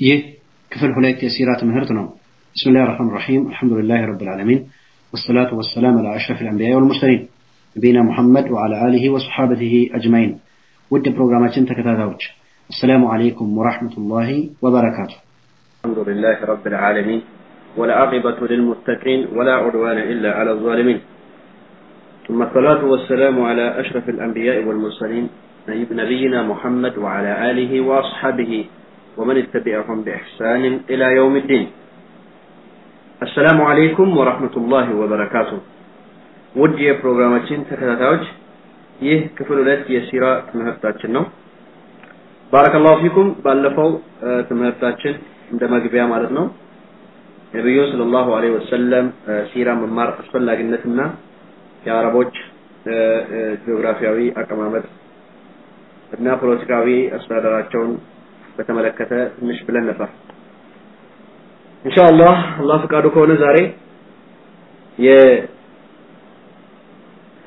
ይህ ክፍል ሁለት የሲራ ትምህርት ነው። ብስሚላህ ራህማን ራሒም አልሐምዱሊላህ ረብል ዓለሚን ወሰላቱ ወሰላም አላ አሽረፍ ልአንቢያ ወልሙርሰሊን ነቢይና ሙሐመድ ወዓላ አሊሂ ወሰሓበቲሂ አጅማኢን። ውድ ፕሮግራማችን ተከታታዮች አሰላሙ አለይኩም ወራህመቱላሂ ወበረካቱ። الحمد لله رب العالمين والعاقبة للمتقين ولا عدوان إلا على الظالمين ثم الصلاة والسلام على أشرف الأنبياء والمرسلين نبينا محمد وعلى آله وأصحابه ومن اتبعهم بإحسان إلى يوم الدين السلام عليكم ورحمة الله وبركاته ውድ የፕሮግራማችን ተከታታዮች ይህ ክፍል ሁለት የሲራ ትምህርታችን ነው ባረከላሁ ፊኩም ባለፈው ትምህርታችን እንደ መግቢያ ማለት ነው ነቢዩን ሰለላሁ ዐለይሂ ወሰለም ሲራ መማር አስፈላጊነትና የአረቦች ጂኦግራፊያዊ አቀማመጥ እና ፖለቲካዊ አስተዳደራቸውን በተመለከተ ትንሽ ብለን ነበር። ኢንሻአላህ አላህ ፈቃዱ ከሆነ ዛሬ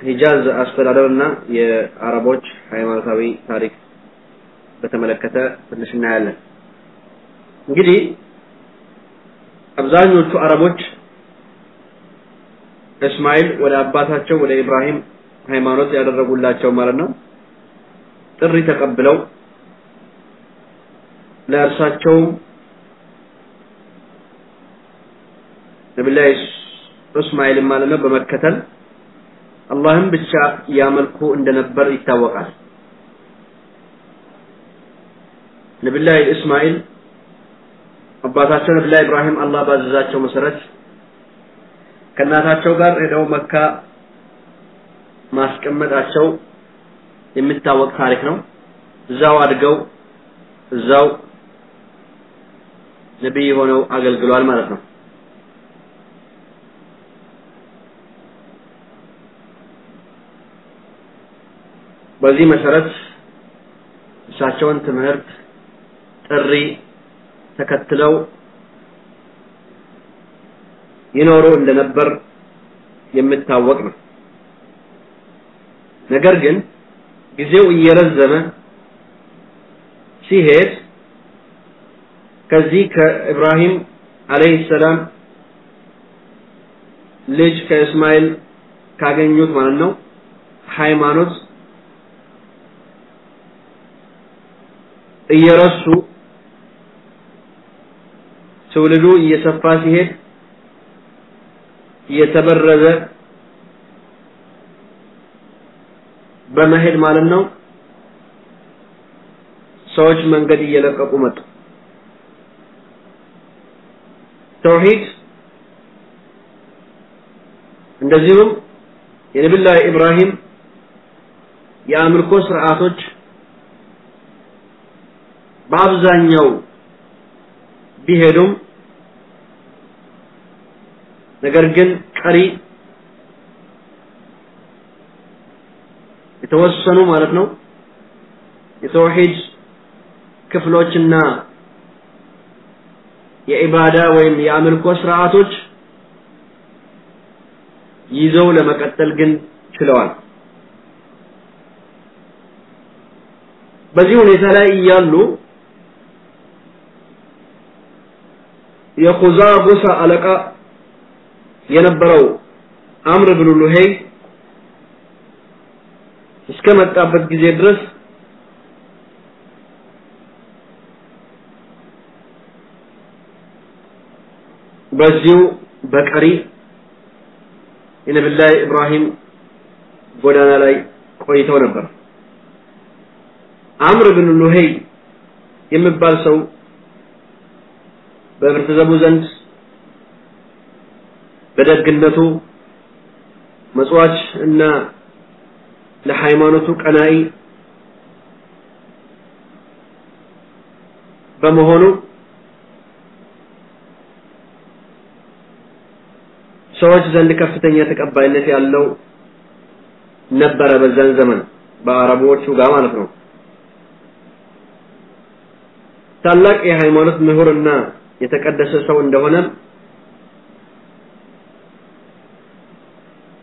የሂጃዝ አስተዳደርና የአረቦች ሃይማኖታዊ ታሪክ በተመለከተ ትንሽ እናያለን። እንግዲህ አብዛኞቹ አረቦች እስማኤል ወደ አባታቸው ወደ ኢብራሂም ሃይማኖት ያደረጉላቸው ማለት ነው ጥሪ ተቀብለው ለእርሳቸውም ነቢላይ እስማኤል ማለት ነው በመከተል አላህን ብቻ ያመልኩ እንደነበር ይታወቃል። ነቢላይ እስማኤል አባታቸው ነቢላይ ኢብራሂም አላህ ባዘዛቸው መሰረት ከእናታቸው ጋር ሄደው መካ ማስቀመጣቸው የሚታወቅ ታሪክ ነው። እዛው አድገው እዛው ነቢይ ሆነው አገልግሏል ማለት ነው። በዚህ መሰረት እሳቸውን ትምህርት ጥሪ ተከትለው ይኖሩ እንደነበር የሚታወቅ ነው። ነገር ግን ጊዜው እየረዘመ ሲሄድ ከዚህ ከኢብራሂም አለይሂ ሰላም ልጅ ከእስማኤል ካገኙት ማለት ነው ሃይማኖት እየረሱ ትውልዱ እየሰፋ ሲሄድ እየተበረዘ በመሄድ ማለት ነው ሰዎች መንገድ እየለቀቁ መጡ ተውሂድ እንደዚሁም የነቢላ ኢብራሂም የአምልኮ ስርዓቶች በአብዛኛው ቢሄዱም ነገር ግን ቀሪ የተወሰኑ ማለት ነው የተውሂድ ክፍሎችና የኢባዳ ወይም የአምልኮ ስርዓቶች ይዘው ለመቀጠል ግን ችለዋል። በዚህ ሁኔታ ላይ እያሉ የኹዛ ጎሳ አለቃ የነበረው አምር ብን ሉሄይ እስከ መጣበት ጊዜ ድረስ በዚሁ በቀሪ የነብላይ ኢብራሂም ጎዳና ላይ ቆይተው ነበር። አምር ብን ሉሄይ የሚባል ሰው በህብረተሰቡ ዘንድ በደግነቱ መጽዋች እና ለሃይማኖቱ ቀናኢ በመሆኑ ሰዎች ዘንድ ከፍተኛ ተቀባይነት ያለው ነበረ በዛን ዘመን በአረቦቹ ጋር ማለት ነው። ታላቅ የሃይማኖት ምሁርና የተቀደሰ ሰው እንደሆነ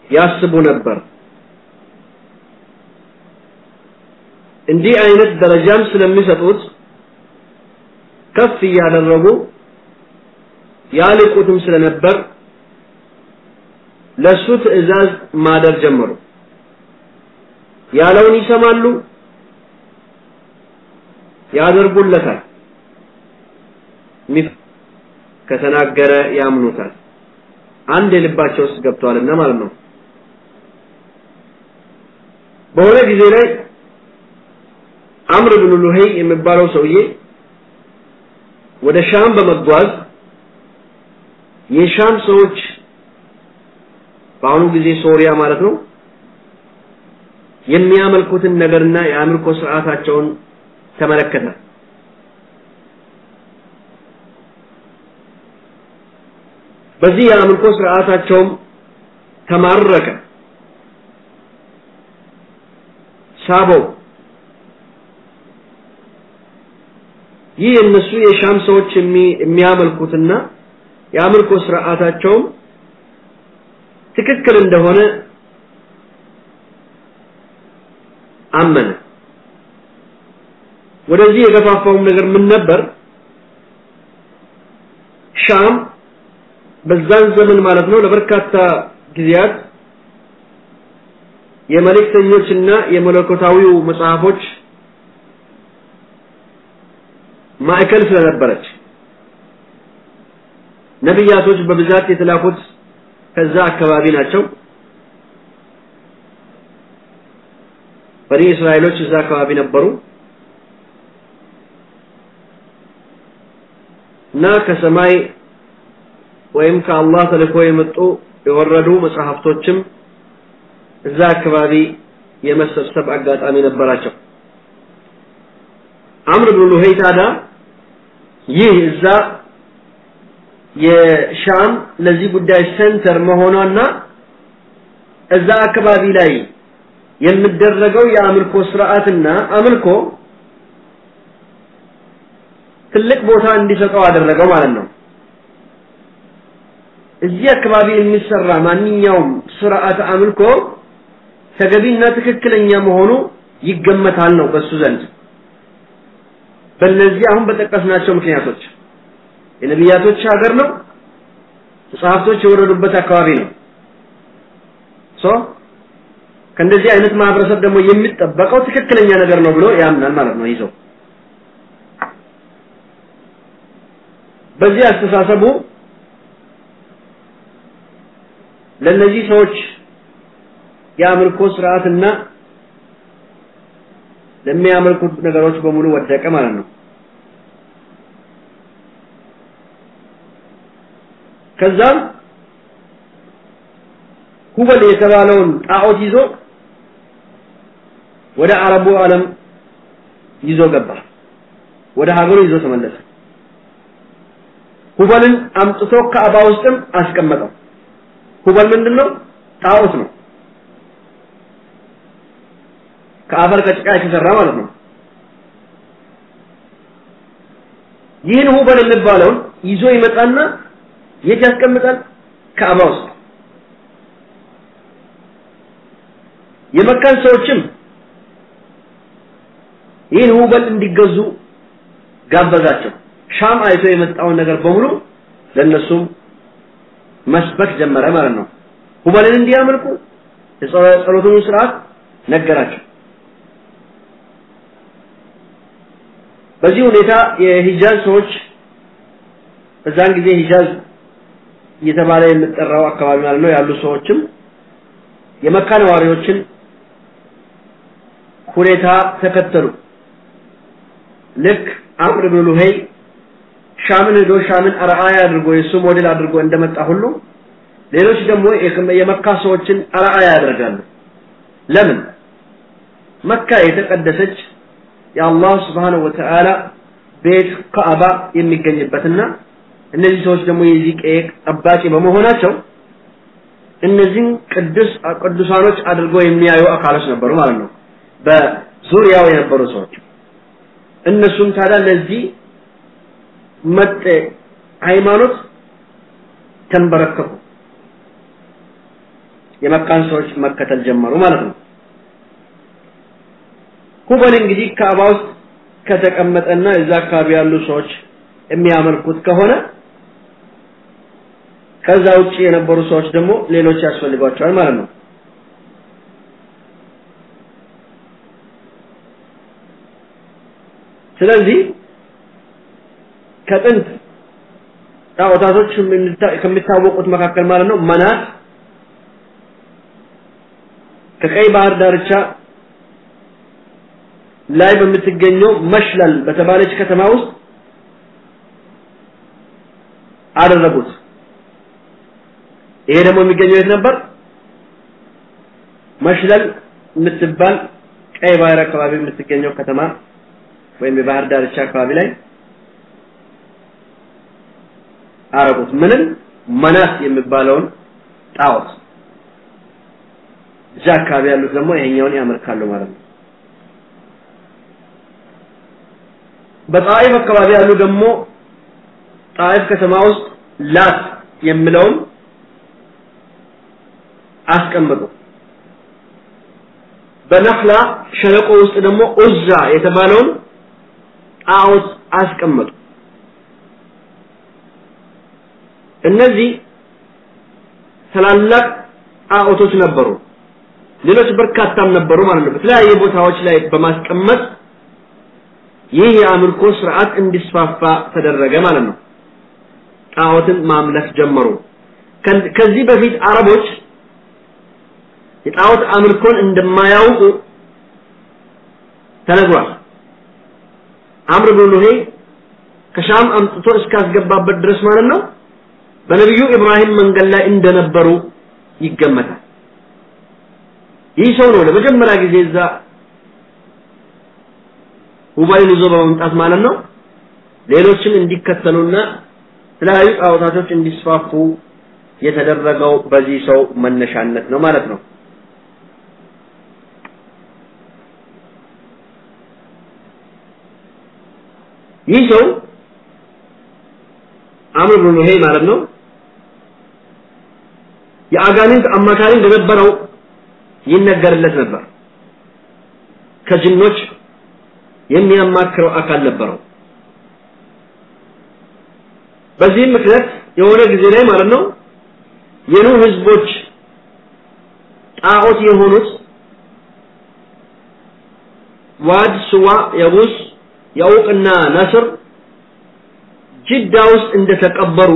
ያስቡ ነበር። እንዲህ አይነት ደረጃም ስለሚሰጡት ከፍ እያደረጉ ያልቁትም ስለነበር ለሱ ትእዛዝ ማደር ጀመሩ። ያለውን ይሰማሉ ያደርጉለታል። ከተናገረ ያምኑታል። አንድ የልባቸው ውስጥ ገብተዋልና ማለት ነው። በሆነ ጊዜ ላይ አምር ብን ሉሄይ የሚባለው ሰውዬ ወደ ሻም በመጓዝ የሻም ሰዎች በአሁኑ ጊዜ ሶሪያ ማለት ነው የሚያመልኩትን ነገርና የአምልኮ ስርዓታቸውን ተመለከተ። በዚህ የአምልኮ ስርዓታቸውም ተማረከ። ሳበው። ይህ እነሱ የሻም ሰዎች የሚያመልኩትና የአምልኮ ስርዓታቸውም ትክክል እንደሆነ አመነ። ወደዚህ የገፋፋውም ነገር ምን ነበር? ሻም በዛን ዘመን ማለት ነው ለበርካታ ጊዜያት የመልእክተኞችና የመለኮታዊው መጽሐፎች ማዕከል ስለነበረች። ነቢያቶች በብዛት የተላኩት ከዛ አካባቢ ናቸው። በኒ እስራኤሎች እዛ አካባቢ ነበሩ። እና ከሰማይ ወይም ከአላህ ተልኮ የመጡ የወረዱ መጽሐፍቶችም እዛ አካባቢ የመሰብሰብ አጋጣሚ ነበራቸው። አምር ብን ሉሄይ ታዲያ ይህ እዛ የሻም ለዚህ ጉዳይ center መሆኗና እዛ አካባቢ ላይ የሚደረገው የአምልኮ ስርዓትና አምልኮ ትልቅ ቦታ እንዲሰጠው አደረገው ማለት ነው። እዚህ አካባቢ የሚሰራ ማንኛውም ስርዓት አምልኮ ተገቢና ትክክለኛ መሆኑ ይገመታል ነው በሱ ዘንድ። በእነዚህ አሁን በጠቀስናቸው ምክንያቶች የነቢያቶች ሀገር ነው። መጽሐፍቶች የወረዱበት አካባቢ ነው። ሶ ከእንደዚህ አይነት ማህበረሰብ ደግሞ የሚጠበቀው ትክክለኛ ነገር ነው ብሎ ያምናል ማለት ነው ይዘው። በዚህ አስተሳሰቡ ለነዚህ ሰዎች የአምልኮ ስርዓትና ለሚያመልኩት ነገሮች በሙሉ ወደቀ ማለት ነው ከዛም ሁበል የተባለውን ጣዖት ይዞ ወደ አረቡ ዓለም ይዞ ገባ። ወደ ሀገሩ ይዞ ተመለሰ። ሁበልን አምጥቶ ከአባ ውስጥም አስቀመጠው። ሁበል ምንድነው? ጣዖት ነው። ከአፈር ከጭቃ የተሰራ ማለት ነው። ይህን ሁበል የሚባለውን ይዞ ይመጣና የት ያስቀምጣል? ከአባ ውስጥ። የመካን ሰዎችም ይህን ሁበል እንዲገዙ ጋበዛቸው። ሻም አይቶ የመጣውን ነገር በሙሉ ለነሱም መስበክ ጀመረ ማለት ነው። ሁበልን እንዲያመልኩ የጸሎቱን ስርዓት ነገራቸው። በዚህ ሁኔታ የሂጃዝ ሰዎች በዛን ጊዜ ሂጃዝ እየተባለ የሚጠራው አካባቢ ማለት ነው ያሉ ሰዎችም የመካ ነዋሪዎችን ሁኔታ ተከተሉ። ልክ አምር ብን ሉሄይ ሻምን ሄዶ ሻምን አርአያ አድርጎ የሱ ሞዴል አድርጎ እንደመጣ ሁሉ ሌሎች ደግሞ የመካ ሰዎችን አርአያ ያደርጋሉ። ለምን? መካ የተቀደሰች የአላህ ስብሓንሁ ወተዓላ ቤት ከአባ የሚገኝበትና እነዚህ ሰዎች ደግሞ የዚህ ቀዬ ጠባቂ በመሆናቸው እነዚህን ቅዱስ ቅዱሳኖች አድርገው የሚያዩ አካሎች ነበሩ ማለት ነው። በዙሪያው የነበሩ ሰዎች። እነሱም ታዲያ ለዚህ መጤ ሃይማኖት ተንበረከኩ። የመካን ሰዎች መከተል ጀመሩ ማለት ነው። ሁበል እንግዲህ ካዕባ ውስጥ ከተቀመጠና እዛ አካባቢ ያሉ ሰዎች የሚያመልኩት ከሆነ ከዛ ውጪ የነበሩ ሰዎች ደግሞ ሌሎች ያስፈልጓቸዋል ማለት ነው። ስለዚህ ከጥንት ጣዖታቶች ከሚታወቁት መካከል ማለት ነው መናት ከቀይ ባህር ዳርቻ ላይ በምትገኘው መሽለል በተባለች ከተማ ውስጥ አደረጉት ይሄ ደግሞ የሚገኘው የት ነበር? መሽለል የምትባል ቀይ ባህር አካባቢ የምትገኘው ከተማ ወይም የባህር ዳርቻ አካባቢ ላይ አረጉት። ምንም መናት የሚባለውን ጣዖት እዛ አካባቢ ያሉት ደግሞ ይሄኛውን ያመልካሉ ማለት ነው። በጣይፍ አካባቢ ያሉ ደግሞ ጣይፍ ከተማ ውስጥ ላት የሚለውን አስቀምጡ። በነህላ ሸለቆ ውስጥ ደግሞ ኡዛ የተባለውን ጣዖት አስቀመጡ እነዚህ ታላላቅ ጣዖቶች ነበሩ። ሌሎች በርካታም ነበሩ ማለት ነው። በተለያየ ቦታዎች ላይ በማስቀመጥ ይህ የአምልኮ ስርዓት እንዲስፋፋ ተደረገ ማለት ነው። ጣዖትን ማምለክ ጀመሩ። ከዚህ በፊት አረቦች የጣዖት አምልኮን እንደማያውቁ ተነግሯል። አምር ብን ሉሄይ ከሻም አምጥቶ እስካስገባበት ድረስ ማለት ነው በነቢዩ ኢብራሂም መንገድ ላይ እንደነበሩ ይገመታል። ይህ ሰው ነው ለመጀመሪያ ጊዜ እዛ ሁባይን ይዞ በመምጣት ማለት ነው ሌሎችም እንዲከተሉና የተለያዩ ጣዖታቶች እንዲስፋፉ የተደረገው በዚህ ሰው መነሻነት ነው ማለት ነው ይህ ሰው አምር ብን ሉሄይ ማለት ነው የአጋንንት አማካሪ እንደነበረው ይነገርለት ነበር። ከጅኖች የሚያማክረው አካል ነበረው። በዚህም ምክንያት የሆነ ጊዜ ላይ ማለት ነው የኑህ ህዝቦች ጣዖት የሆኑት ዋድ ስዋ የቡስ የውቅና ነስር ጅዳ ውስጥ እንደተቀበሩ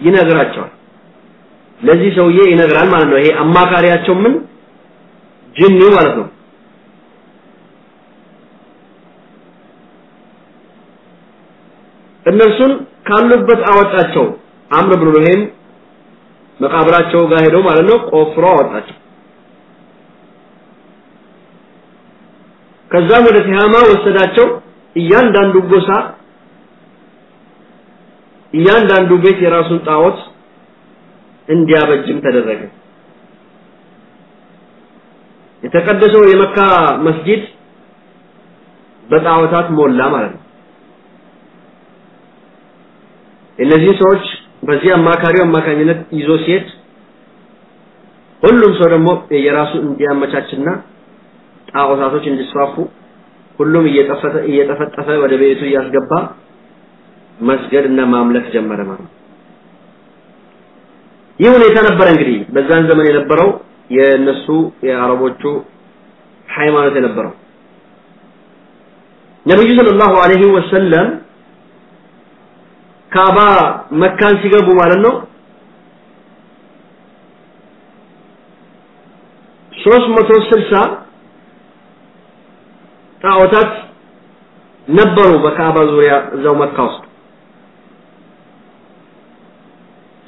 ይነግራቸዋል። ለዚህ ሰውዬ ይነግራል ማለት ነው። ይሄ አማካሪያቸው ምን? ጅኒ ማለት ነው። እነርሱን ካሉበት አወጣቸው። አምር ብሎ ይሄም መቃብራቸው ጋር ሄዶ ማለት ነው ቆፍሮ አወጣቸው። ከዛም ወደ ቲሃማ ወሰዳቸው እያንዳንዱ ጎሳ እያንዳንዱ ቤት የራሱን ጣዖት እንዲያበጅም ተደረገ። የተቀደሰው የመካ መስጂድ በጣዖታት ሞላ ማለት ነው። እነዚህ ሰዎች በዚህ አማካሪው አማካኝነት ይዞ ሲሄድ ሁሉም ሰው ደግሞ የራሱ እንዲያመቻችና ጣዖታቶች እንዲስፋፉ ሁሉም እየጠፈጠፈ ወደ ቤቱ እያስገባ መስገድ እና ማምለክ ጀመረ ማለት ይህ ሁኔታ ነበረ እንግዲህ በዛን ዘመን የነበረው የነሱ የአረቦቹ ሃይማኖት የነበረው። ነብዩ ሰለላሁ ዐለይሂ ወሰለም ካባ መካን ሲገቡ ማለት ነው ሶስት መቶ ስልሳ ጣዖታት ነበሩ በካባ ዙሪያ እዛው መካ ውስጥ።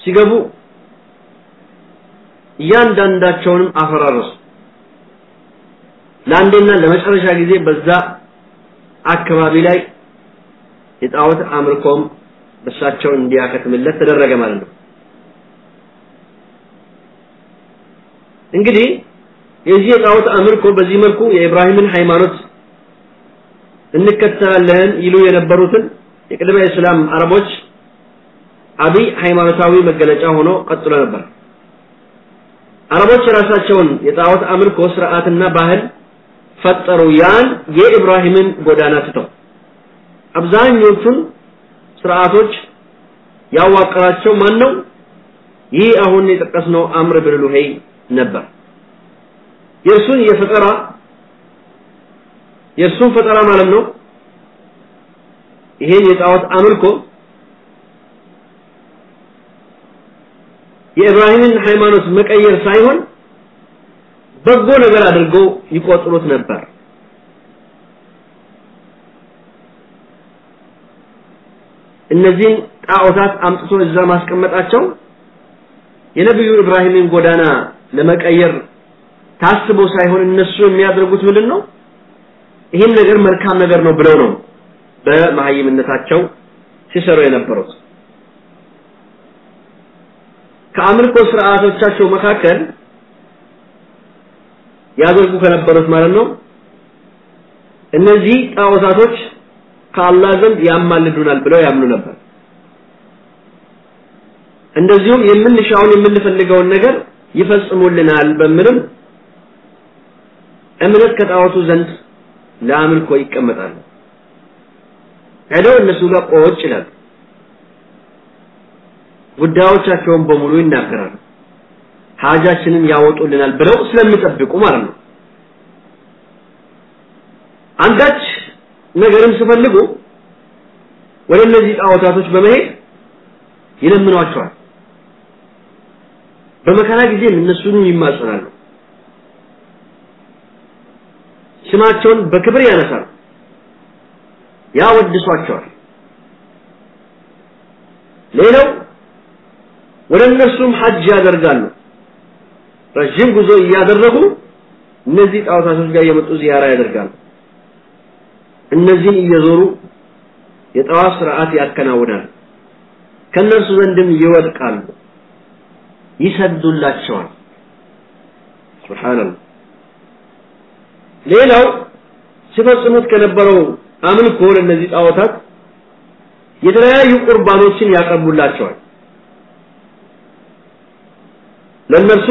ሲገቡ እያንዳንዳቸውንም አፈራረሱ። ለአንዴና ለመጨረሻ ጊዜ በዛ አካባቢ ላይ የጣዖት አምልኮም እሳቸው እንዲያከትምለት ተደረገ ማለት ነው። እንግዲህ የዚህ የጣዖት አምልኮ በዚህ መልኩ የኢብራሂምን ሃይማኖት እንከተላለን ይሉ የነበሩትን የቅድመ እስላም አረቦች አብይ ሃይማኖታዊ መገለጫ ሆኖ ቀጥሎ ነበር አረቦች የራሳቸውን የጣዖት አምልኮ ስርዓትና ባህል ፈጠሩ ያን የኢብራሂምን ጎዳና ትተው አብዛኞቹን ስርዓቶች ያዋቀራቸው ማን ነው? ይህ አሁን የጠቀስነው አምር ብን ሉሄይ ነበር። የእርሱን የፈጠራ የእርሱን ፈጠራ ማለት ነው ይሄን የጣዖት አምልኮ የኢብራሂምን ሃይማኖት መቀየር ሳይሆን በጎ ነገር አድርገው ይቆጥሩት ነበር። እነዚህን ጣዖታት አምጥቶ እዛ ማስቀመጣቸው የነቢዩ ኢብራሂምን ጎዳና ለመቀየር ታስቦ ሳይሆን እነሱ የሚያደርጉት ምንድን ይህን ነገር መልካም ነገር ነው ብለው ነው በመሀይምነታቸው ሲሰሩ የነበሩት። ከአምልኮ ስርዓቶቻቸው መካከል ያደርጉ ከነበሩት ማለት ነው እነዚህ ጣዖታቶች ከአላህ ዘንድ ያማልዱናል ብለው ያምኑ ነበር። እንደዚሁም የምንሻውን የምንፈልገውን ነገር ይፈጽሙልናል በምንም እምነት ከጣዖቱ ዘንድ ለአምልኮ ይቀመጣሉ። ሄደው እነሱ ጋር ቆጭ ይላሉ። ጉዳዮቻቸውን በሙሉ ይናገራሉ። ሀጃችንን ያወጡልናል ብለው ስለሚጠብቁ ማለት ነው። አንዳች ነገርም ሲፈልጉ ወደ እነዚህ ጣዖታቶች በመሄድ ይለምኗቸዋል። በመከራ ጊዜም እነሱንም ይማጸናሉ። ስማቸውን በክብር ያነሳሉ፣ ያወድሷቸዋል። ሌላው ወደ እነሱም ሐጅ ያደርጋሉ። ረጅም ጉዞ እያደረጉ እነዚህ ጣዖታቶች ጋር እየመጡ ዚያራ ያደርጋሉ። እነዚህን እየዞሩ የጠዋፍ ስርዓት ያከናውናል። ከነርሱ ዘንድም ይወድቃሉ፣ ይሰግዱላቸዋል። ሱብሃንአላህ። ሌላው ሲፈጽሙት ከነበረው አምልኮ ለእነዚህ ጣዖታት የተለያዩ ቁርባኖችን ያቀርቡላቸዋል። ለእነርሱ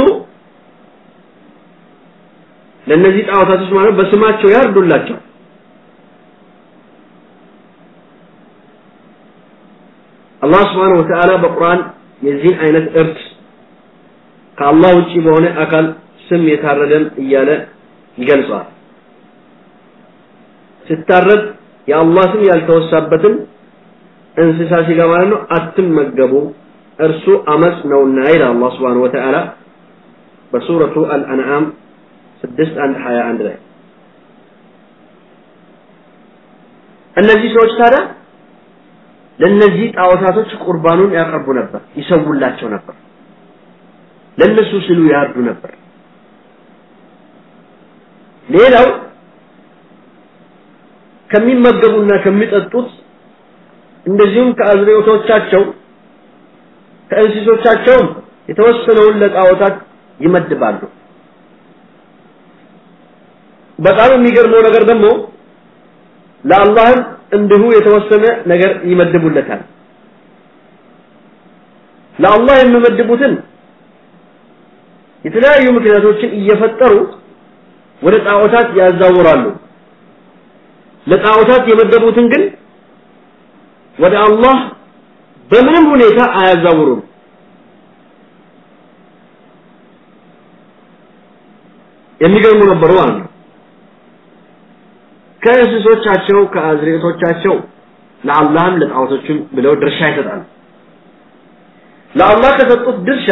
ለእነዚህ ጣዖታቶች ማለት በስማቸው ያርዱላቸዋል። አላህ ስብሓነሁ ወተዓላ በቁርአን የዚህን አይነት እርድ ከአላህ ውጪ በሆነ አካል ስም የታረደን እያለ ይገልጸዋል። ሲታረድ የአላህ ስም ያልተወሳበትን እንስሳ ሲጋ ማለት ነው አትመገቡ፣ እርሱ አመፅ ነውና ይላል አላህ ስብሓነሁ ወተዓላ በሱረቱ አልአንዓም ስድስት አንድ ሀያ አንድ ላይ እነዚህ ሰዎች ታዲያ ለነዚህ ጣዖታቶች ቁርባኑን ያቀርቡ ነበር፣ ይሰውላቸው ነበር፣ ለነሱ ሲሉ ያርዱ ነበር። ሌላው ከሚመገቡና ከሚጠጡት እንደዚሁም ከአዝሬቶቻቸው ከእንስሶቻቸውም የተወሰነውን ለጣዖታት ይመድባሉ። በጣም የሚገርመው ነገር ደግሞ ለአላህም እንዲሁ የተወሰነ ነገር ይመድቡለታል። ለአላህ የሚመድቡትን የተለያዩ ምክንያቶችን እየፈጠሩ ወደ ጣዖታት ያዛውራሉ። ለጣዖታት የመደቡትን ግን ወደ አላህ በምንም ሁኔታ አያዛውሩም። የሚገርሙ ነበሩ ማለት ነው። ከእንስሶቻቸው ከአዝሬቶቻቸው ለአላህም ለጣዖቶችም ብለው ድርሻ ይሰጣሉ። ለአላህ ከሰጡት ድርሻ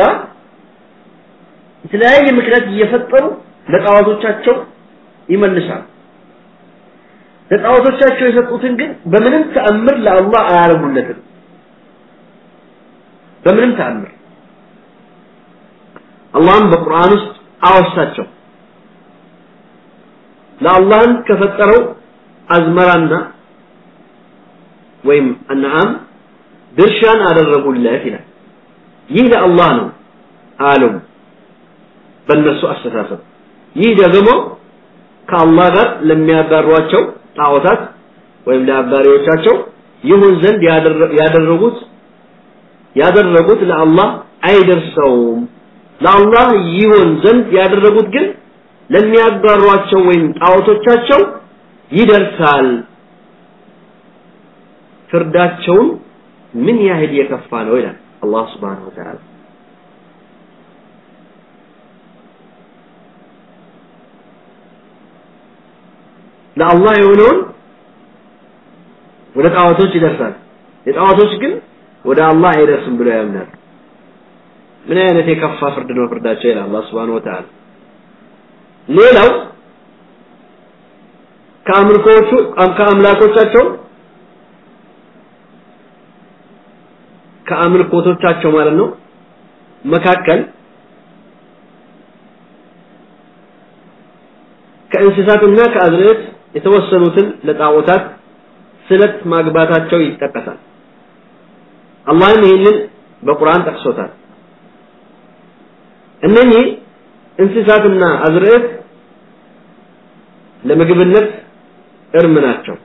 የተለያየ ምክንያት እየፈጠሩ ለጣዖቶቻቸው ይመልሳሉ። ለጣዖቶቻቸው የሰጡትን ግን በምንም ተአምር ለአላህ አያረጉለትም። በምንም ተአምር አላህም በቁርአን ውስጥ አወሳቸው። ለአላህም ከፈጠረው አዝመራና ወይም አንዓም ድርሻን አደረጉለት ይላል። ይህ ለአላህ ነው አሉ በእነሱ አስተሳሰብ። ይህ ደግሞ ከአላህ ጋር ለሚያጋሯቸው ጣዖታት ወይም ለአጋሪዎቻቸው ይሁን ዘንድ ያደረጉት ያደረጉት ለአላህ አይደርሰውም። ለአላህ ይሆን ዘንድ ያደረጉት ግን ለሚያጋሯቸው ወይም ጣዖቶቻቸው ይደርሳል። ፍርዳቸውን ምን ያህል የከፋ ነው ይላል አላህ Subhanahu Wa Ta'ala ለአላህ የሆነውን ወደ ጣዖቶች ይደርሳል። የጣዖቶች ግን ወደ አላህ አይደርስም ብሎ ያምናል። ምን አይነት የከፋ ፍርድ ነው ፍርዳቸው ይላል አላህ Subhanahu Wa ሌላው ከአምልኮቹ ከአምላኮቻቸው ከአምልኮቶቻቸው ማለት ነው መካከል ከእንስሳትና ከአዝርዕት የተወሰኑትን ለጣዖታት ስለት ማግባታቸው ይጠቀሳል። አላህም ይህንን በቁርአን ጠቅሶታል። እነኚህ እንስሳትና አዝርዕት ለምግብነት እርም ናቸው።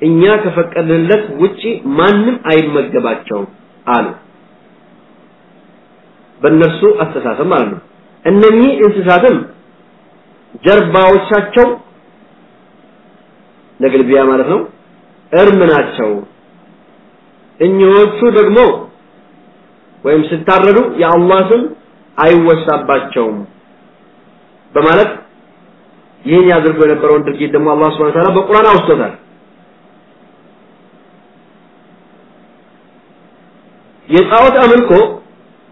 እኛ ከፈቀድንለት ውጪ ማንም አይመገባቸውም አሉ። በእነርሱ አስተሳሰብ ማለት ነው። እነኚህ እንስሳትም ጀርባዎቻቸው ለግልቢያ ማለት ነው? እርም ናቸው። እኚዎቹ ደግሞ ወይም ስታረዱ የአላህ ስም አይወሳባቸውም በማለት ይህን ያድርጉ የነበረውን ድርጊት ደግሞ አላህ Wa Ta'ala በቁርአን አውስቶታል። የጣዖት አምልኮ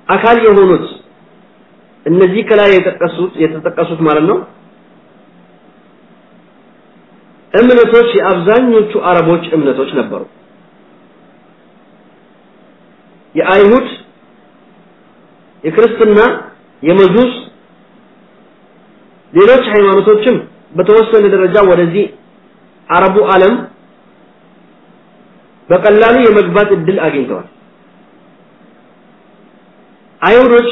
አካል የሆኑት እነዚህ ከላይ የተጠቀሱት የተጠቀሱት ማለት ነው እምነቶች የአብዛኞቹ አረቦች እምነቶች ነበሩ። የአይሁድ የክርስትና የመጁስ ሌሎች ሃይማኖቶችም በተወሰነ ደረጃ ወደዚህ አረቡ ዓለም በቀላሉ የመግባት እድል አግኝተዋል። አይሁዶች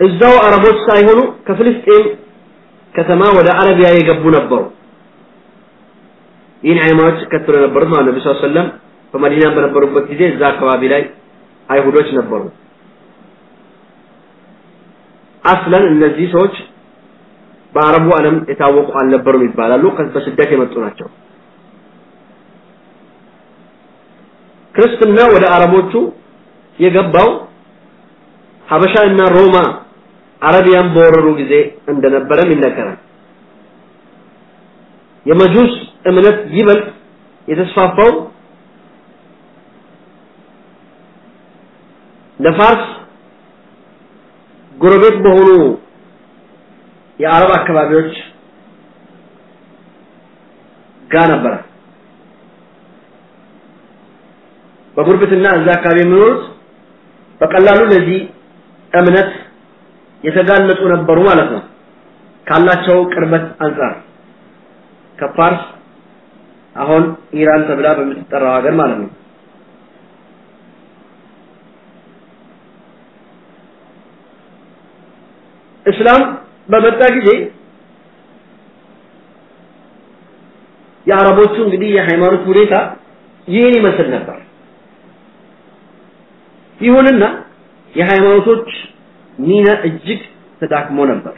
እዛው አረቦች ሳይሆኑ ከፍልስጤም ከተማ ወደ አረቢያ የገቡ ነበሩ። ይህን ሃይማኖት ሲከተሉ የነበሩት ማለት ነቢ ስ ሰለም በመዲና በነበሩበት ጊዜ እዛ አካባቢ ላይ አይሁዶች ነበሩ። አስለን እነዚህ ሰዎች በአረቡ ዓለም የታወቁ አልነበሩም ይባላሉ። በስደት የመጡ ናቸው። ክርስትና ወደ አረቦቹ የገባው ሀበሻ እና ሮማ አረቢያን በወረሩ ጊዜ እንደነበረም ይነገራል። የመጁስ እምነት ይበልጥ የተስፋፋው ለፋርስ ጎረቤት በሆኑ የአረብ አካባቢዎች ጋር ነበረ። በጉርብትና እዛ አካባቢ የሚኖሩት በቀላሉ ለዚህ እምነት የተጋለጡ ነበሩ ማለት ነው። ካላቸው ቅርበት አንጻር ከፋርስ አሁን ኢራን ተብላ በምትጠራው ሀገር ማለት ነው። እስላም በመጣ ጊዜ የአረቦቹ እንግዲህ የሃይማኖት ሁኔታ ይህን ይመስል ነበር። ይሁንና የሃይማኖቶች ሚና እጅግ ተዳክሞ ነበር።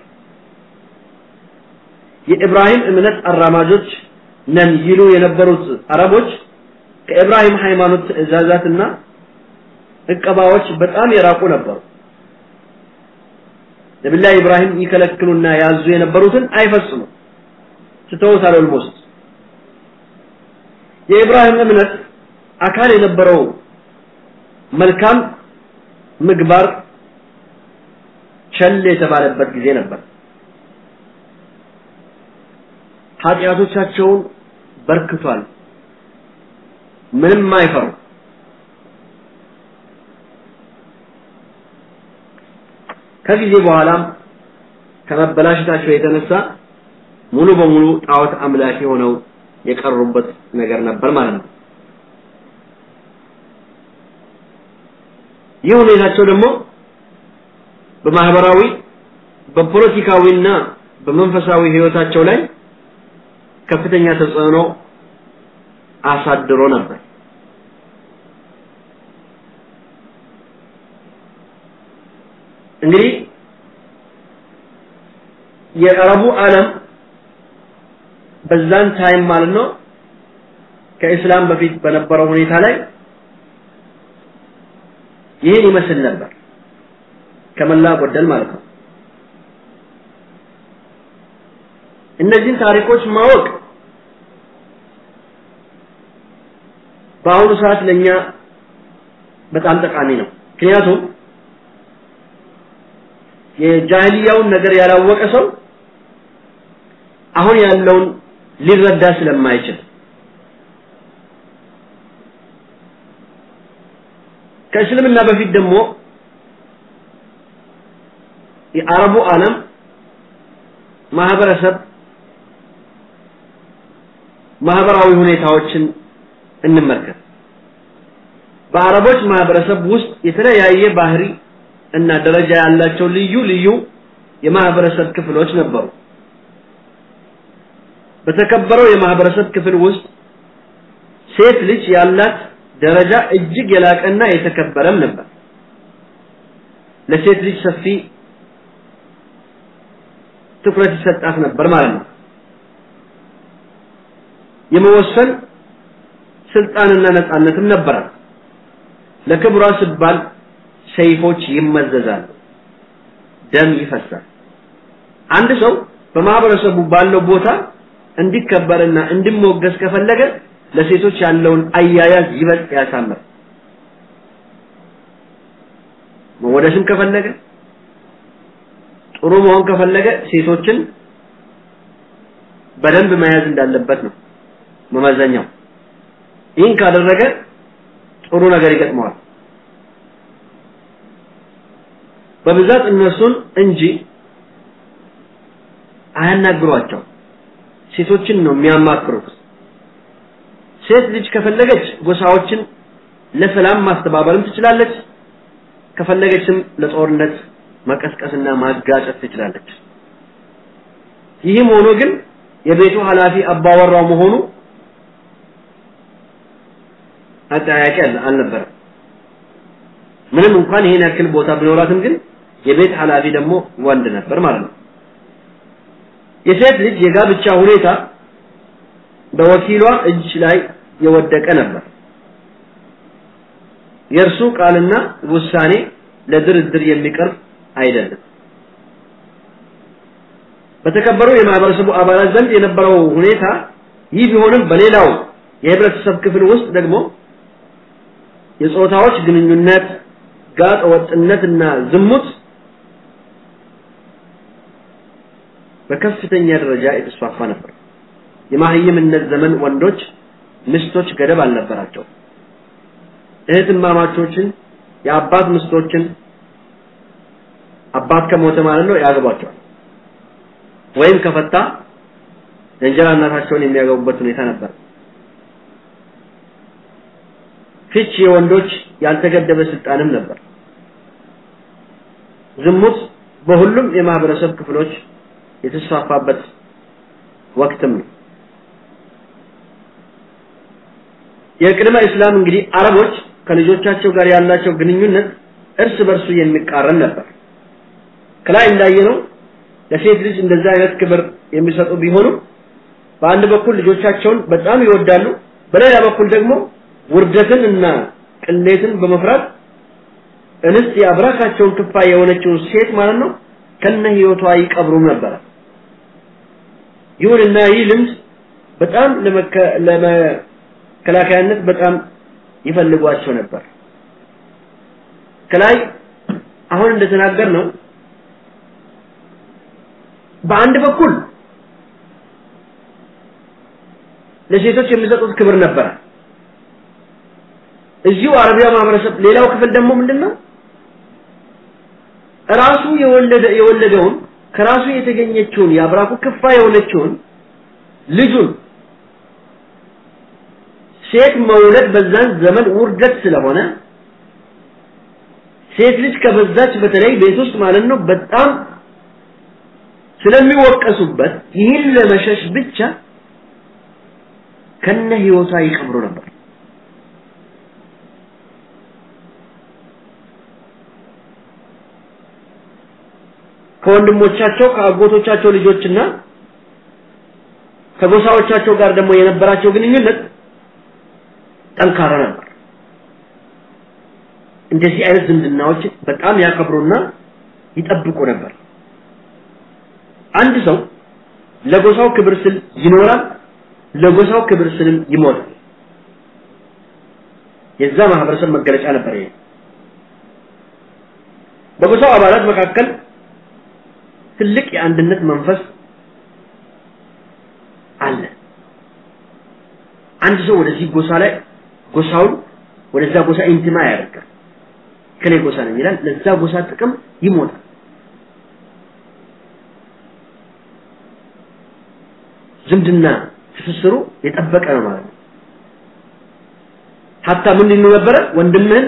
የኢብራሂም እምነት አራማጆች ነን ይሉ የነበሩት አረቦች ከኢብራሂም ሃይማኖት ትእዛዛትና እቀባዎች በጣም የራቁ ነበሩ። ነብዩላ ኢብራሂም ይከለክሉና ያዙ የነበሩትን አይፈጽሙ። ስተውታል almost የኢብራሂም እምነት አካል የነበረው መልካም ምግባር ቸል የተባለበት ጊዜ ነበር። ኃጢአቶቻቸውን በርክቷል። ምንም አይፈሩ ከጊዜ በኋላም ከመበላሸታቸው የተነሳ ሙሉ በሙሉ ጣዖት አምላኪ ሆነው የቀሩበት ነገር ነበር ማለት ነው። ይህ ሁኔታቸው ደግሞ በማህበራዊ በፖለቲካዊና በመንፈሳዊ ህይወታቸው ላይ ከፍተኛ ተጽዕኖ አሳድሮ ነበር። እንግዲህ የአረቡ ዓለም በዛን ታይም ማለት ነው ከእስላም በፊት በነበረው ሁኔታ ላይ ይህን ይመስል ነበር ከመላ ጎደል ማለት ነው። እነዚህን ታሪኮች ማወቅ በአሁኑ ሰዓት ለኛ በጣም ጠቃሚ ነው። ምክንያቱም የጃሂልያውን ነገር ያላወቀ ሰው አሁን ያለውን ሊረዳ ስለማይችል ከእስልምና በፊት ደግሞ የአረቡ ዓለም ማህበረሰብ ማህበራዊ ሁኔታዎችን እንመልከት። በአረቦች ማህበረሰብ ውስጥ የተለያየ ባህሪ እና ደረጃ ያላቸው ልዩ ልዩ የማህበረሰብ ክፍሎች ነበሩ። በተከበረው የማህበረሰብ ክፍል ውስጥ ሴት ልጅ ያላት ደረጃ እጅግ የላቀና የተከበረም ነበር። ለሴት ልጅ ሰፊ ትኩረት ይሰጣት ነበር ማለት ነው። የመወሰን ስልጣንና ነፃነትም ነበራት። ለክብሯ ሲባል ሰይፎች ይመዘዛሉ ደም ይፈሳል። አንድ ሰው በማህበረሰቡ ባለው ቦታ እንዲከበርና እንዲሞገስ ከፈለገ ለሴቶች ያለውን አያያዝ ይበልጥ ያሳምር። መወደስም ከፈለገ ጥሩ መሆን ከፈለገ ሴቶችን በደንብ መያዝ እንዳለበት ነው መመዘኛው። ይህን ካደረገ ጥሩ ነገር ይገጥመዋል። በብዛት እነሱን እንጂ አያናግሯቸው። ሴቶችን ነው የሚያማክሩት። ሴት ልጅ ከፈለገች ጎሳዎችን ለሰላም ማስተባበርም ትችላለች ከፈለገችም ለጦርነት መቀስቀስና ማጋጨት ትችላለች። ይህም ሆኖ ግን የቤቱ ኃላፊ አባወራው መሆኑ አጠያቂ አልነበረም። ምንም እንኳን ይሄን ያክል ቦታ ቢኖራትም ግን የቤት ኃላፊ ደግሞ ወንድ ነበር ማለት ነው። የሴት ልጅ የጋብቻ ሁኔታ በወኪሏ እጅ ላይ የወደቀ ነበር። የእርሱ ቃልና ውሳኔ ለድርድር የሚቀርብ አይደለም። በተከበሩ የማህበረሰቡ አባላት ዘንድ የነበረው ሁኔታ ይህ ቢሆንም በሌላው የህብረተሰብ ክፍል ውስጥ ደግሞ የጾታዎች ግንኙነት ጋጥ ወጥነትና ዝሙት በከፍተኛ ደረጃ የተስፋፋ ነበር። የማህይምነት ዘመን ወንዶች ምስቶች ገደብ አልነበራቸው እህትማማቾችን የአባት ምስቶችን አባት ከሞተ ማለት ነው ያገቧቸዋል ወይም ከፈታ የእንጀራ እናታቸውን የሚያገቡበት ሁኔታ ነበር። ፍች የወንዶች ያልተገደበ ስልጣንም ነበር። ዝሙት በሁሉም የማህበረሰብ ክፍሎች የተስፋፋበት ወቅትም ነው። የቅድመ እስላም እንግዲህ አረቦች ከልጆቻቸው ጋር ያላቸው ግንኙነት እርስ በርሱ የሚቃረን ነበር ከላይ እንዳየነው ለሴት ልጅ እንደዛ አይነት ክብር የሚሰጡ ቢሆኑ በአንድ በኩል ልጆቻቸውን በጣም ይወዳሉ በሌላ በኩል ደግሞ ውርደትን እና ቅሌትን በመፍራት እንስት የአብራካቸውን ክፋይ የሆነችውን ሴት ማለት ነው ከነ ህይወቷ ይቀብሩም ነበር። ይሁንና ይህ ልምድ በጣም ለመከላከያነት በጣም ይፈልጓቸው ነበር። ከላይ አሁን እንደተናገር ነው በአንድ በኩል ለሴቶች የሚሰጡት ክብር ነበር እዚሁ አረቢያ ማህበረሰብ ሌላው ክፍል ደግሞ ምንድነው? ራሱ የወለደ የወለደውን ከራሱ የተገኘችውን የአብራኩ ክፋ የሆነችውን ልጁን ሴት መውለድ በዛን ዘመን ውርደት ስለሆነ ሴት ልጅ ከበዛች በተለይ ቤት ውስጥ ማለት ነው በጣም ስለሚወቀሱበት ይህን ለመሸሽ ብቻ ከነ ህይወቷ ይቀብሩ ነበር ከወንድሞቻቸው ከአጎቶቻቸው ልጆችና ከጎሳዎቻቸው ጋር ደግሞ የነበራቸው ግንኙነት ጠንካራ ነበር። እንደዚህ አይነት ዝምድናዎች በጣም ያከብሩና ይጠብቁ ነበር። አንድ ሰው ለጎሳው ክብር ስል ይኖራል፣ ለጎሳው ክብር ስልም ይሞታል። የዛ ማህበረሰብ መገለጫ ነበር ይሄ። በጎሳው አባላት መካከል ትልቅ የአንድነት መንፈስ አለ። አንድ ሰው ወደዚህ ጎሳ ላይ ጎሳውን ወደዛ ጎሳ ኢንቲማ ያደርጋል። ከሌ ጎሳ ነኝ ይላል። ለዛ ጎሳ ጥቅም ይሞታል። ዝምድና ትስስሩ የጠበቀ ነው ማለት ነው። ሀታ ምን ይሉ ነበረ? ወንድምህን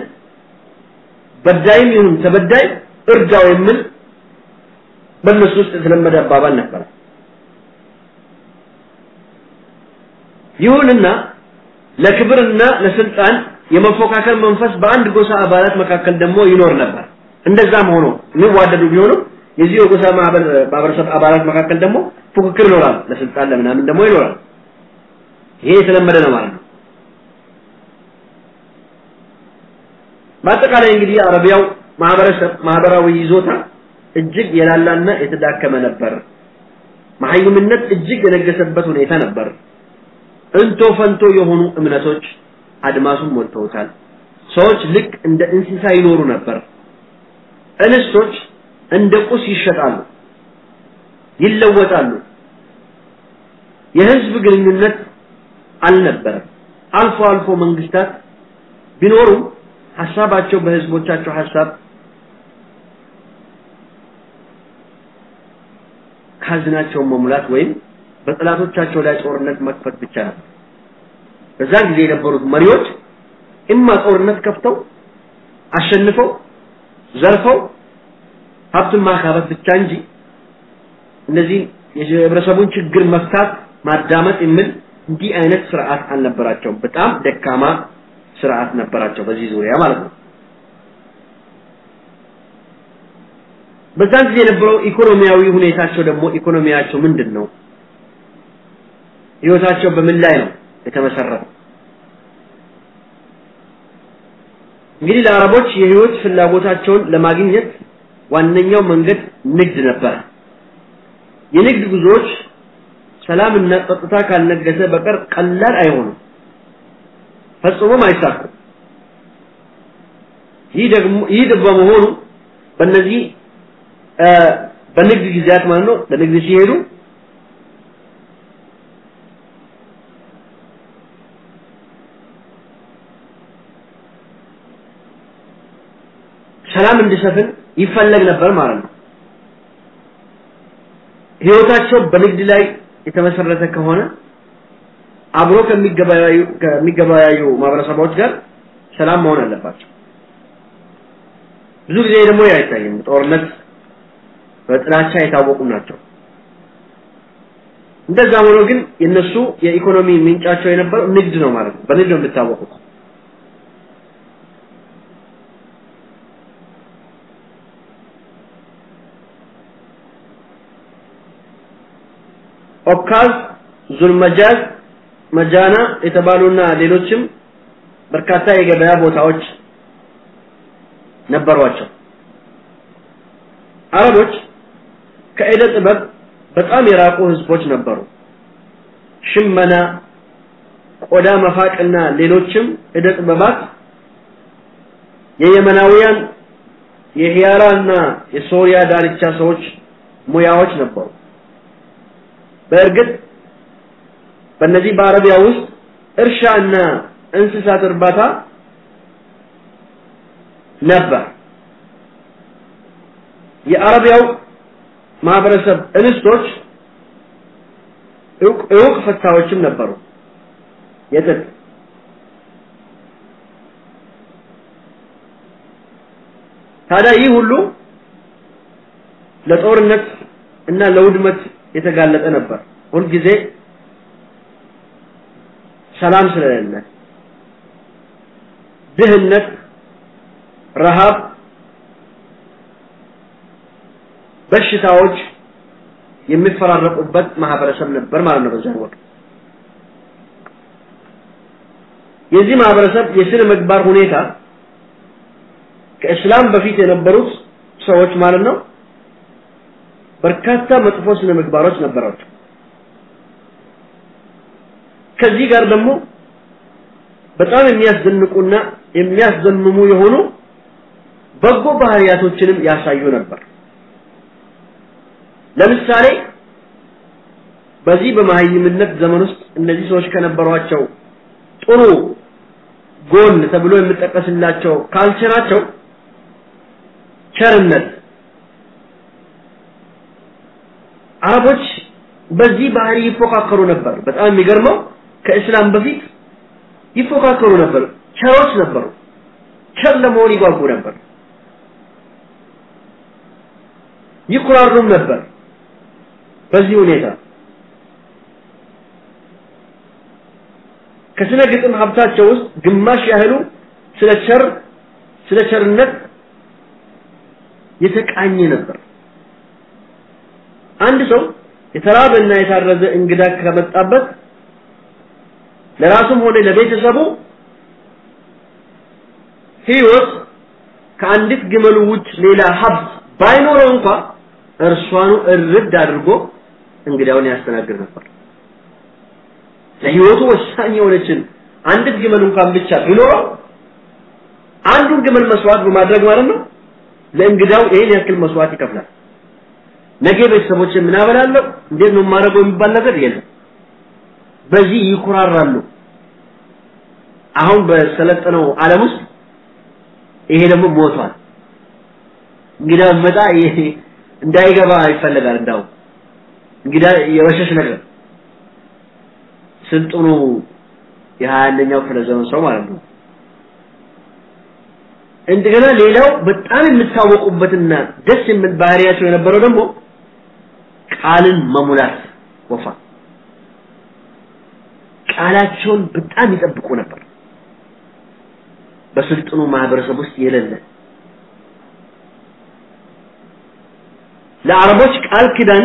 በዳይም ይሁን ተበዳይ እርዳው የሚል በእነሱ ውስጥ የተለመደ አባባል ነበረ። ይሁንና ለክብርና ለስልጣን የመፎካከር መንፈስ በአንድ ጎሳ አባላት መካከል ደግሞ ይኖር ነበር። እንደዛም ሆኖ የሚዋደዱ ቢሆኑም የዚህ የጎሳ ማህበረሰብ አባላት መካከል ደግሞ ፉክክር ይኖራል። ለስልጣን ለምናምን ደግሞ ይኖራል። ይሄ የተለመደ ነው ማለት ነው። በአጠቃላይ እንግዲህ አረቢያው ማህበራዊ ይዞታ እጅግ የላላና የተዳከመ ነበር። መሀይምነት እጅግ የነገሰበት ሁኔታ ነበር። እንቶ ፈንቶ የሆኑ እምነቶች አድማሱን ሞልተውታል። ሰዎች ልክ እንደ እንስሳ ይኖሩ ነበር። እንስቶች እንደ ቁስ ይሸጣሉ፣ ይለወጣሉ። የህዝብ ግንኙነት አልነበረም። አልፎ አልፎ መንግስታት ቢኖሩም ሀሳባቸው በህዝቦቻቸው ሀሳብ ካዝናቸውን መሙላት ወይም በጠላቶቻቸው ላይ ጦርነት መክፈት ብቻ ነበር። በዛን ጊዜ የነበሩት መሪዎች ኢማ ጦርነት ከፍተው አሸንፈው ዘርፈው ሀብትን ማካበት ብቻ እንጂ እነዚህ የህብረተሰቡን ችግር መፍታት ማዳመጥ የሚል እንዲህ አይነት ስርዓት አልነበራቸውም። በጣም ደካማ ስርዓት ነበራቸው በዚህ ዙሪያ ማለት ነው። በዛን ጊዜ የነበረው ኢኮኖሚያዊ ሁኔታቸው ደግሞ ኢኮኖሚያቸው ምንድን ነው? ህይወታቸው በምን ላይ ነው የተመሰረተው? እንግዲህ ለአረቦች የህይወት ፍላጎታቸውን ለማግኘት ዋነኛው መንገድ ንግድ ነበር። የንግድ ጉዞዎች ሰላምና ጸጥታ ካልነገሰ በቀር ቀላል አይሆኑም፣ ፈጽሞም አይሳኩም። ይህ ደግሞ ይህ በመሆኑ በእነዚህ በንግድ ጊዜያት ማለት ነው ለንግድ ሲሄዱ ሰላም እንዲሰፍን ይፈለግ ነበር ማለት ነው። ህይወታቸው በንግድ ላይ የተመሰረተ ከሆነ አብሮ ከሚገበያዩ ማህበረሰቦች ጋር ሰላም መሆን አለባቸው። ብዙ ጊዜ ደግሞ አይታይም። ጦርነት በጥላቻ የታወቁ ናቸው። እንደዛ ሆኖ ግን የነሱ የኢኮኖሚ ምንጫቸው የነበረው ንግድ ነው ማለት ነው። በንግድ ነው የሚታወቁት። ኦካዝ፣ ዙልመጃዝ፣ መጃና የተባሉና ሌሎችም በርካታ የገበያ ቦታዎች ነበሯቸው። አረቦች ከዕደ ጥበብ በጣም የራቁ ህዝቦች ነበሩ። ሽመና፣ ቆዳ መፋቅና ሌሎችም ዕደ ጥበባት የየመናውያን የሂያራና የሶሪያ ዳርቻ ሰዎች ሙያዎች ነበሩ። በእርግጥ በእነዚህ በአረቢያ ውስጥ እርሻ እና እንስሳት እርባታ ነበር። የአረቢያው ማህበረሰብ እንስቶች እውቅ ፈታዎችም ነበሩ። የጥጥ ታዲያ ይህ ሁሉ ለጦርነት እና ለውድመት የተጋለጠ ነበር። ሁልጊዜ ሰላም ስለሌለ ድህነት፣ ረሃብ፣ በሽታዎች የሚፈራረቁበት ማህበረሰብ ነበር ማለት ነው በዛ ወቅት። የዚህ ማህበረሰብ የስነ ምግባር ሁኔታ ከእስላም በፊት የነበሩት ሰዎች ማለት ነው በርካታ መጥፎ ስነ ምግባሮች ነበራቸው ከዚህ ጋር ደግሞ በጣም የሚያስደንቁና የሚያስደምሙ የሆኑ በጎ ባህሪያቶችንም ያሳዩ ነበር። ለምሳሌ በዚህ በመሀይምነት ዘመን ውስጥ እነዚህ ሰዎች ከነበሯቸው ጥሩ ጎን ተብሎ የምጠቀስላቸው ካልቸራቸው ቸርነት አረቦች በዚህ ባህሪ ይፎካከሩ ነበር። በጣም የሚገርመው ከእስላም በፊት ይፎካከሩ ነበር። ቸሮች ነበሩ። ቸር ለመሆን ይጓጉ ነበር። ይኩራሩም ነበር በዚህ ሁኔታ። ከስነ ግጥም ሀብታቸው ውስጥ ግማሽ ያህሉ ስለ ቸር ስለ ቸርነት የተቃኘ ነበር አንድ ሰው የተራበና የታረዘ እንግዳ ከመጣበት ለራሱም ሆነ ለቤተሰቡ ህይወት ከአንዲት ግመሉ ውጭ ሌላ ሀብት ባይኖረው እንኳ እርሷኑ እርድ አድርጎ እንግዳውን ያስተናግድ ነበር። ለህይወቱ ወሳኝ የሆነችን አንዲት ግመል እንኳን ብቻ ቢኖረው አንዱን ግመል መስዋዕት በማድረግ ማለት ነው። ለእንግዳው ይሄን ያክል መስዋዕት ይከፍላል ነገ ቤተሰቦች ምን አበላለሁ? እንዴት ነው የማደርገው የሚባል ነገር የለም። በዚህ ይኩራራሉ። አሁን በሰለጠነው ዓለም ውስጥ ይሄ ደግሞ ሞቷል። እንግዳ መጣ እንዳይገባ ይፈልጋል። እንዳው እንግዳ የወሸሽ ነገር ስልጡኑ የሀያ አንደኛው ክፍለ ዘመን ሰው ማለት ነው። እንደገና ሌላው በጣም የምታወቁበትና ደስ የምል ባህሪያቸው የነበረው ደግሞ ቃልን መሙላት ወፋ። ቃላቸውን በጣም ይጠብቁ ነበር። በስልጥኑ ማህበረሰብ ውስጥ የሌለ። ለአረቦች ቃል ኪዳን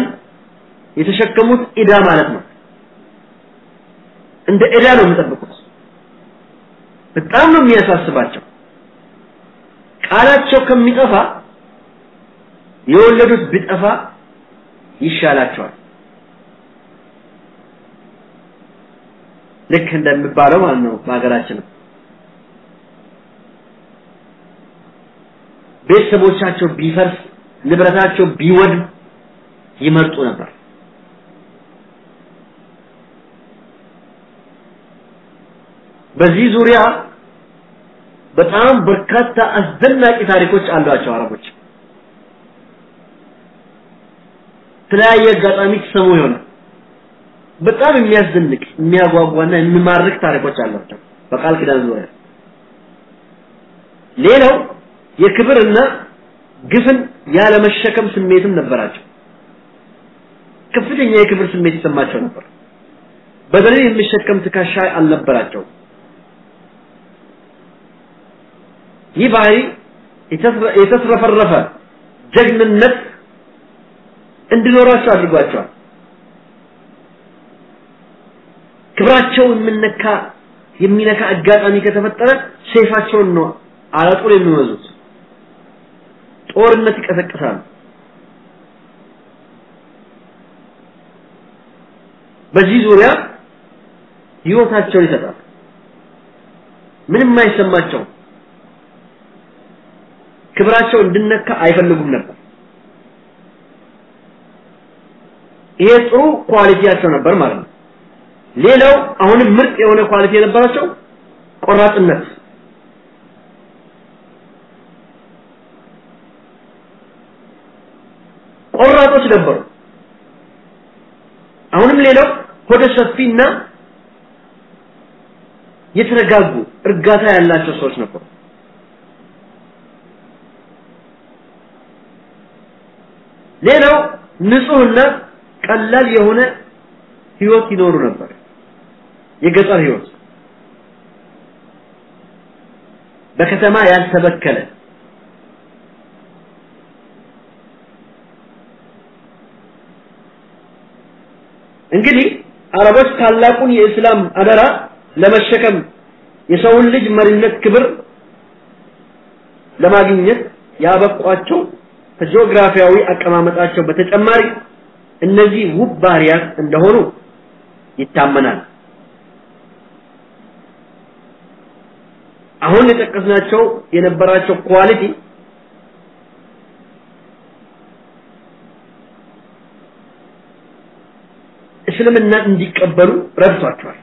የተሸከሙት ኢዳ ማለት ነው። እንደ ዕዳ ነው የሚጠብቁት። በጣም ነው የሚያሳስባቸው። ቃላቸው ከሚጠፋ የወለዱት ቢጠፋ ይሻላቸዋል። ልክ እንደሚባለው ማለት ነው በሀገራችን። ቤተሰቦቻቸው ቢፈርስ ንብረታቸው ቢወድም ይመርጡ ነበር። በዚህ ዙሪያ በጣም በርካታ አስደናቂ ታሪኮች አሏቸው አረቦች ተለያየ አጋጣሚ ተሰሙ ይሆናል። በጣም የሚያስደንቅ የሚያጓጓና የሚማርክ ታሪኮች አሏቸው በቃል ኪዳን ዙሪያ። ሌላው የክብርና ግፍን ያለመሸከም ስሜትም ነበራቸው። ከፍተኛ የክብር ስሜት ይሰማቸው ነበር። በደልን የሚሸከም ትከሻ አልነበራቸው ይህ ባህሪ የተትረፈረፈ ጀግንነት እንዲኖራቸው አድርጓቸዋል። ክብራቸው የምነካ የሚነካ አጋጣሚ ከተፈጠረ ሴፋቸውን ነው አለጡር የሚወዙት ጦርነት ይቀሰቅሳሉ በዚህ ዙሪያ ህይወታቸውን ይሰጣል። ምንም አይሰማቸው ክብራቸው እንድነካ አይፈልጉም ነበር ይሄ ጥሩ quality ያቸው ነበር ማለት ነው። ሌላው አሁንም ምርጥ የሆነ quality የነበራቸው ቆራጥነት። ቆራጦች ነበሩ። አሁንም ሌላው ሆደ ሰፊና የተረጋጉ እርጋታ ያላቸው ሰዎች ነበሩ። ሌላው ንጹህና ቀላል የሆነ ህይወት ይኖሩ ነበር። የገጠር ህይወት። በከተማ ያልተበከለ እንግዲህ አረቦች ታላቁን የእስላም አደራ ለመሸከም የሰውን ልጅ መሪነት ክብር ለማግኘት ያበቋቸው ከጂኦግራፊያዊ አቀማመጣቸው በተጨማሪ እነዚህ ውብ ባህሪያት እንደሆኑ ይታመናል። አሁን የጠቀስናቸው የነበራቸው ኳሊቲ እስልምና እንዲቀበሉ ረድቷቸዋል።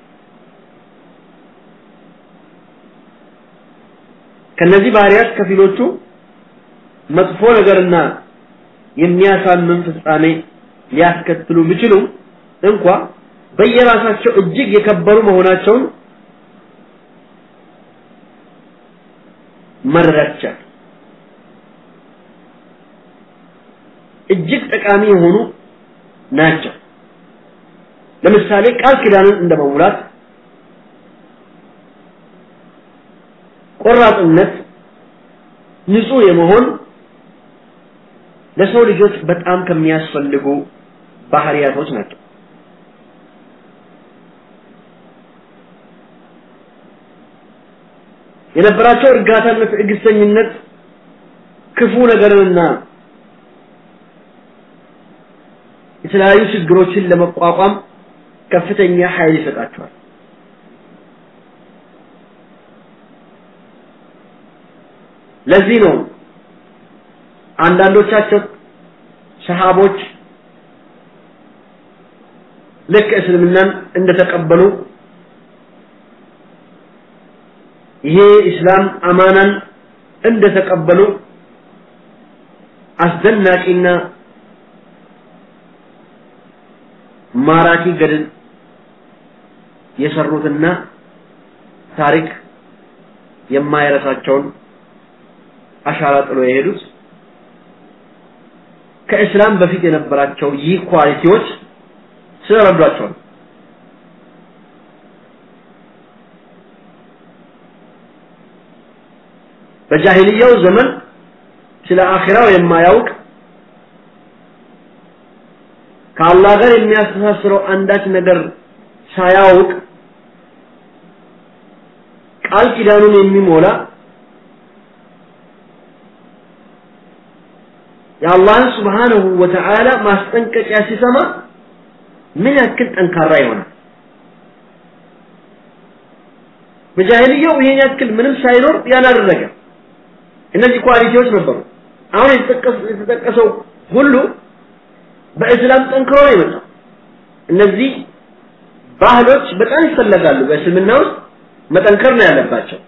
ከነዚህ ባህሪያት ከፊሎቹ መጥፎ ነገርና የሚያሳምን ፍጻሜ ሊያስከትሉ ቢችሉም እንኳ በየራሳቸው እጅግ የከበሩ መሆናቸውን መረዳት እጅግ ጠቃሚ የሆኑ ናቸው። ለምሳሌ ቃል ኪዳንን እንደ መሙላት፣ ቆራጥነት፣ ንጹህ የመሆን ለሰው ልጆች በጣም ከሚያስፈልጉ ባህሪያቶች ናቸው። የነበራቸው እርጋታና ትዕግስተኝነት ክፉ ነገርንና የተለያዩ ችግሮችን ለመቋቋም ከፍተኛ ኃይል ይሰጣቸዋል። ለዚህ ነው አንዳንዶቻቸው ሰሃቦች ልክ እስልምናን እንደተቀበሉ ይሄ እስላም አማናን እንደተቀበሉ አስደናቂና ማራኪ ገድል የሰሩትና ታሪክ የማይረሳቸውን አሻራ ጥሎ የሄዱት ከእስላም በፊት የነበራቸው ይህ ኳሊቲዎች ነው። በጃሂልያው ዘመን ስለ አኺራው የማያውቅ ከአላህ ጋር የሚያስተሳስረው አንዳች ነገር ሳያውቅ ቃል ኪዳኑን የሚሞላ የአላህን ስብሓንሁ ወተዓላ ማስጠንቀቂያ ሲሰማ ምን ያክል ጠንካራ ይሆናል። በጃሂልያው ይሄን ያክል ምንም ሳይኖር ያላደረገ እነዚህ ኳሊቲዎች ነበሩ። አሁን የተጠቀሰው ሁሉ በእስላም ጠንክሮ ነው የመጣው። እነዚህ ባህሎች በጣም ይፈለጋሉ። በእስልምና ውስጥ መጠንከር ነው ያለባቸው።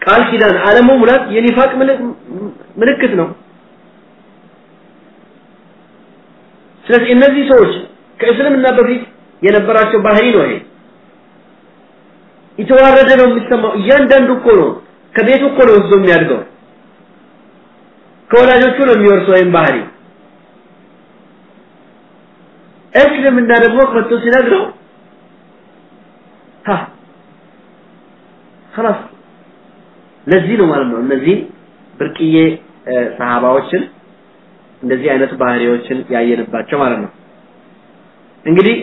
ቃል ኪዳን አለመሙላት የኒፋቅ ምልክት ነው። ስለዚህ እነዚህ ሰዎች ከእስልምና በፊት የነበራቸው ባህሪ ነው ይሄ። የተዋረደ ነው የሚሰማው። እያንዳንዱ እኮ ነው ከቤቱ እኮ ነው ወስዶ የሚያድገው። ከወላጆቹ ነው የሚወርሰው ወይም ባህሪ። እስልምና ደግሞ መጥቶ ሲነግረው ሀ خلاص ለዚህ ነው ማለት ነው እነዚህ ብርቅዬ ሰሃባዎችን እንደዚህ አይነት ባህሪዎችን ያየንባቸው ማለት ነው። እንግዲህ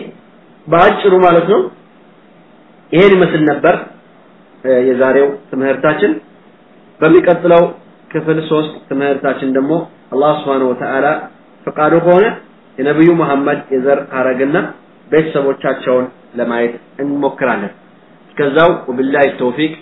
በአጭሩ ማለት ነው ይሄን ይመስል ነበር የዛሬው ትምህርታችን። በሚቀጥለው ክፍል ሶስት ትምህርታችን ደግሞ አላህ Subhanahu Wa Ta'ala ፈቃዱ ከሆነ የነብዩ መሐመድ የዘር ሐረግና ቤተሰቦቻቸውን ለማየት እንሞክራለን። እስከዛው ወቢላሂ ተውፊቅ